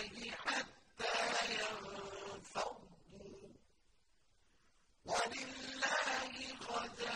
اللَّهِ حَتَّىٰ يَنفَضُّوا ۗ. وَلِلَّهِ خَزَائِنُ